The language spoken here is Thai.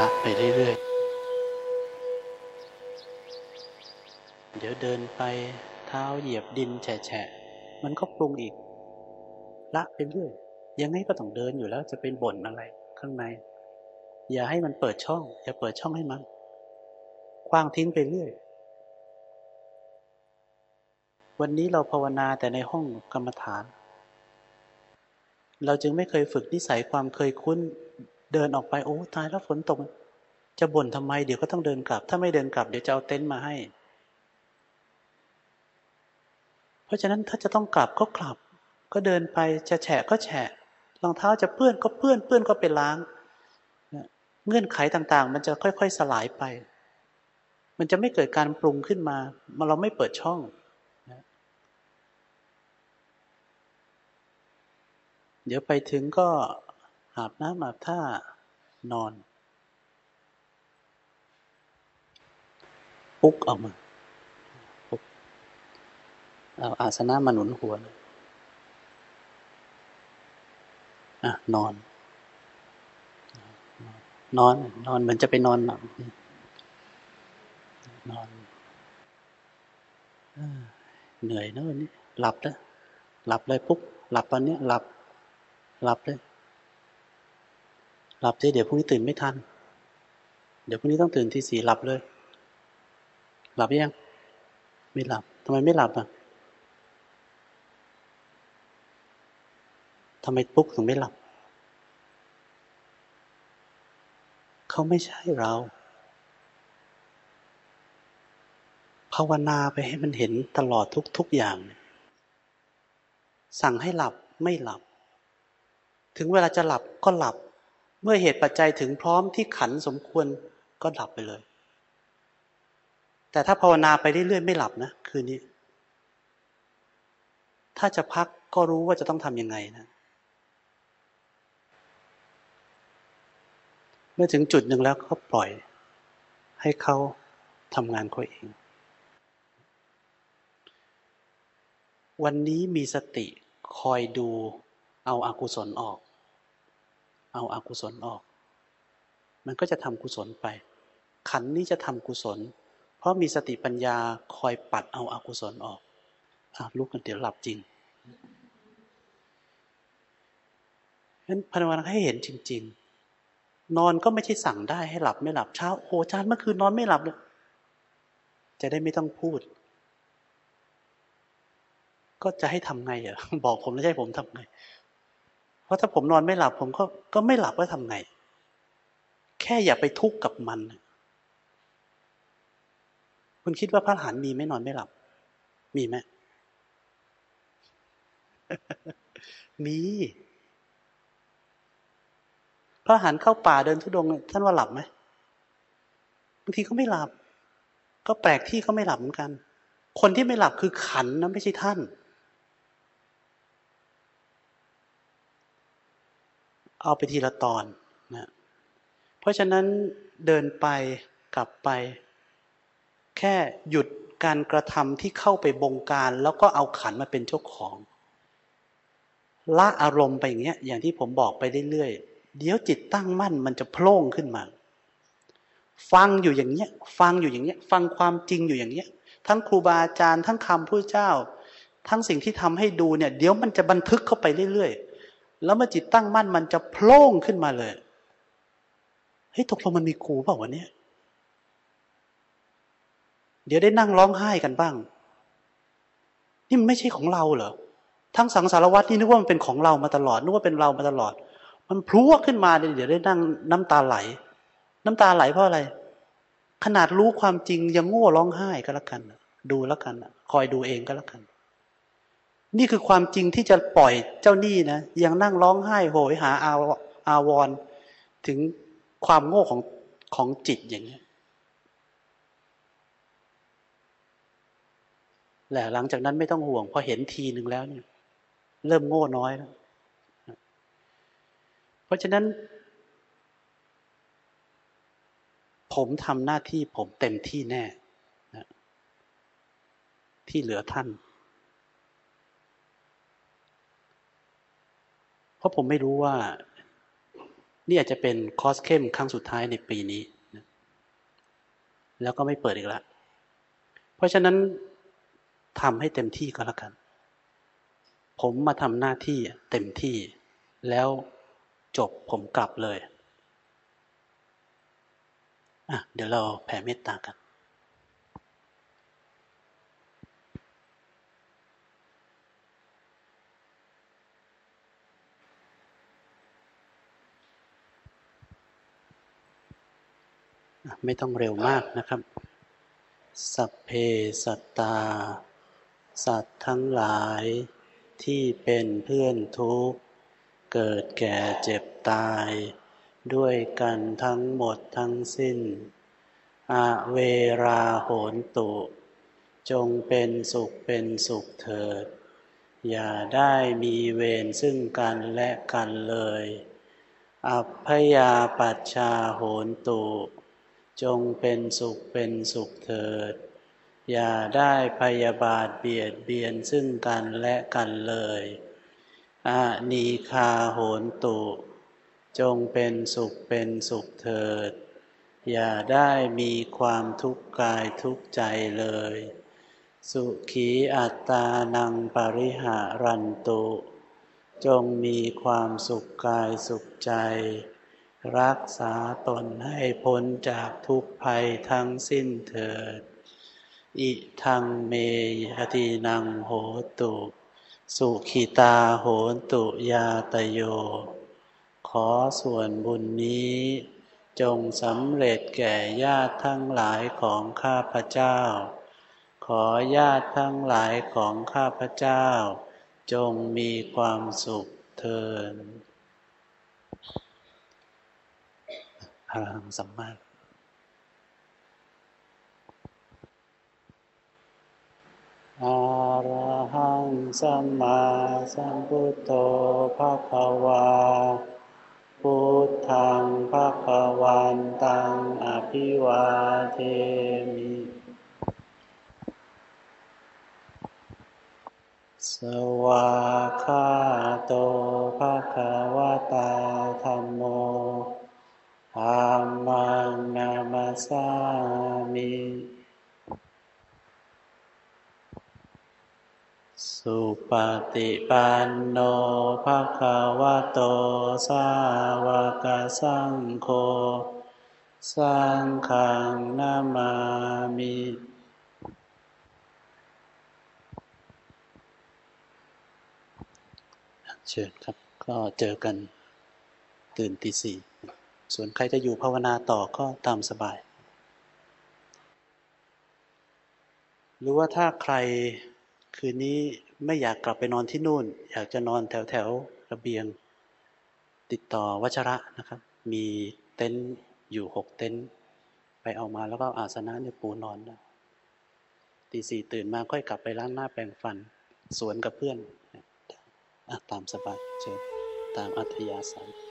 ละไปเรื่อยๆ เดี๋ยวเดินไปเท้าเหยียบดินแฉะมันก็ปรุงอีก ละไปเรื่อยยังไงก็ต้องเดินอยู่แล้วจะเป็นบ่นอะไรข้างใน อย่าให้มันเปิดช่อง อย่าเปิดช่องให้มันคว้างทิ้งไปเรื่อย วันนี้เราภาวนาแต่ในห้องกรรมฐาน เราจึงไม่เคยฝึกนิสัยความเคยคุ้น เดินออกไปโอ้ตายแล้วฝนตก จะบ่นทำไมเดี๋ยวก็ต้องเดินกลับ ถ้าไม่เดินกลับเดี๋ยวจะเอาเต็นท์มาให้ เพราะฉะนั้นถ้าจะต้องกลับก็กลับ ก็เดินไปจะแฉะก็แฉะรองเท้าจะเปื้อนก็เปื้อนเปื้อนก็ไปล้าง เงื่อนไขต่างๆ มันจะค่อยๆสลายไป มันจะไม่เกิดการปรุงขึ้นมามาเราไม่เปิดช่องเดี๋ยวไปถึงก็ อาบน้ำอาบท่านอน ปุ๊กออกมาปุ๊กเอาอาสนะมาหนุนหัวนะอะนอน นอน นอนเหมือนจะไปนอนหลับนอนเหนื่อยนะวันนี้หลับแล้วหลับเลยปุ๊บหลับตอนนี้หลับ หลับเลย หลับสิเดี๋ยวพรุ่งนี้ตื่นไม่ทัน เดี๋ยวพรุ่งนี้ต้องตื่นทีสี่หลับเลย หลับยังไม่หลับทำไมไม่หลับอะทำไมปุ๊กถึงไม่หลับ เขาไม่ใช่เราภาวนาไปให้มันเห็นตลอดทุกทุกอย่าง สั่งให้หลับไม่หลับ ถึงเวลาจะหลับก็หลับ เมื่อเหตุปัจจัยถึงพร้อมที่ขันสมควรก็หลับไปเลย แต่ถ้าภาวนาไปเรื่อยๆไม่หลับนะคืนนี้ ถ้าจะพักก็รู้ว่าจะต้องทำยังไงนะ เมื่อถึงจุดหนึ่งแล้วก็ปล่อย ให้เขาทำงานเขาเอง วันนี้มีสติคอยดูเอาอากุศลออก เอาอากุศลออก มันก็จะทำกุศลไป ขันนี้จะทำกุศล เพราะมีสติปัญญาคอยปัดเอาอากุศลออกอาลุกกันเดี๋ยวหลับจริงฉะนั้นพนวันให้เห็นจริง ๆ นอนก็ไม่ใช่สั่งได้ให้หลับไม่หลับเช้าโอ้จานเมื่อคืนนอนไม่หลับเลยจะได้ไม่ต้องพูด ก็จะให้ทำไงอะบอกผมแล้วใช่ผมทำไง ราะถ้าผมนอนไม่หลับ ผมก็ก็ไม่หลับว่าทำไง แค่อย่าไปทุกข์กับมัน คุณคิดว่าพระหานมีไม่นอนไม่หลับ มีไหมมีพระหันเข้าป่าเดินทุดงท่านว่าหลับไหมบางทีก็ไม่หลับ ก็แปลกที่เขาไม่หลับเหมือนกัน คนที่ไม่หลับคือขันนะไม่ใช่ท่าน เอาไปทีละตอนนะเพราะฉะนั้นเดินไปกลับไป แค่หยุดการกระทำที่เข้าไปบงการ แล้วก็เอาขันมาเป็นเจ้าของ ละอารมณ์ไปอย่างเงี้ยอย่างที่ผมบอกไปเรื่อยๆเดี๋ยวจิตตั้งมั่นมันจะโผล่ขึ้นมา ฟังอยู่อย่างเงี้ย ฟังอยู่อย่างเงี้ย ฟังความจริงอยู่อย่างเงี้ย ทั้งครูบาอาจารย์ทั้งคำผู้เจ้า ทั้งสิ่งที่ทำให้ดูเนี่ย เดี๋ยวมันจะบันทึกเข้าไปเรื่อยๆ แล้วเมื่อจิตตั้งมั่นมันจะโผล่ขึ้นมาเลยเฮ้ยตกลงมันมีครูเปล่าวะเนี่ยเดี๋ยวได้นั่งร้องไห้กันบ้าง นี่มันไม่ใช่ของเราเหรอทั้งสังสารวัตรนี่นึกว่ามันเป็นของเรามาตลอดนึกว่าเป็นเรามาตลอด มันพลุขึ้นมาเดี๋ยวได้นั่งน้ำตาไหล น้ำตาไหลเพราะอะไร ขนาดรู้ความจริงยังโง่ร้องไห้ก็แล้วกัน ดูแล้วกันคอยดูเองก็แล้วกัน นี่คือความจริงที่จะปล่อยเจ้าหนี้นะยังนั่งร้องไห้โหยหาอาอาวรถึงความโง่ของของจิตอย่างนี้แหละหลังจากนั้นไม่ต้องห่วงพอเห็นทีหนึ่งแล้วเนี่ย เริ่มโง่น้อยแล้วเพราะฉะนั้น ผมทำหน้าที่ผมเต็มที่แน่นะที่เหลือท่าน เพราะผมไม่รู้ว่า นี่อาจจะเป็นคอร์สเข้มครั้งสุดท้ายในปีนี้ แล้วก็ไม่เปิดอีกแล้วเพราะฉะนั้นทำให้เต็มที่ก็แล้วกัน ผมมาทำหน้าที่เต็มที่ แล้วจบผมกลับเลย อะ เดี๋ยวเราแผ่เมตตากัน ไม่ต้องเร็วมากนะครับ สัพเพสัตตา สัตว์ทั้งหลายที่เป็นเพื่อนทุกข์ เกิดแก่เจ็บตาย ด้วยกันทั้งหมดทั้งสิ้น อาเวราโหนตุ จงเป็นสุขเป็นสุขเถิด อย่าได้มีเวรซึ่งกันและกันเลย อัพพยาปัชชาโหนตุ จงเป็นสุขเป็นสุขเถิด อย่าได้พยาบาทเบียดเบียนซึ่งกันและกันเลยอานีคาโหนตุ จงเป็นสุขเป็นสุขเถิด อย่าได้มีความทุกข์กายทุกข์ใจเลย สุขีอัตตานังปริหารันตุ จงมีความสุขกายสุขใจ รักษาตนให้พ้นจากทุกภัยทั้งสิ้นเถิด อิทังเมยตินังโหตุ สุขิตาโหตุยาตโย ขอส่วนบุญนี้ จงสำเร็จแก่ญาติทั้งหลายของข้าพเจ้า ขอญาติทั้งหลายของข้าพเจ้า จงมีความสุขเถิด อรหังสัมมาอาระหังสัมมาสัมพุทโธภะคะวา พุทธังภะคะวันตังอภิวาเทมิ สวาคาโตภะคะวะตาธรรมโม ธัมมังนามาสามิสุปฏิปันโนภะคะวะโต สาวกสังโฆ สังฆังนามามิเชิญครับ ก็เจอกันตื่นตีสี่ ส่วนใครจะอยู่ภาวนาต่อก็ตามสบาย หรือว่าถ้าใครคืนนี้ไม่อยากกลับไปนอนที่นู่น อยากจะนอนแถวแถวระเบียง ติดต่อวัชระนะครับ มีเต็นท์อยู่หกเต็นท์ไปเอามาแล้วก็อาสนะเนี่ยปูนอนนะตีสี่ตื่นมาค่อยกลับไปล้างหน้าแปรงฟัน สวนกับเพื่อน ตามสบายเชิญตามอัธยาศัย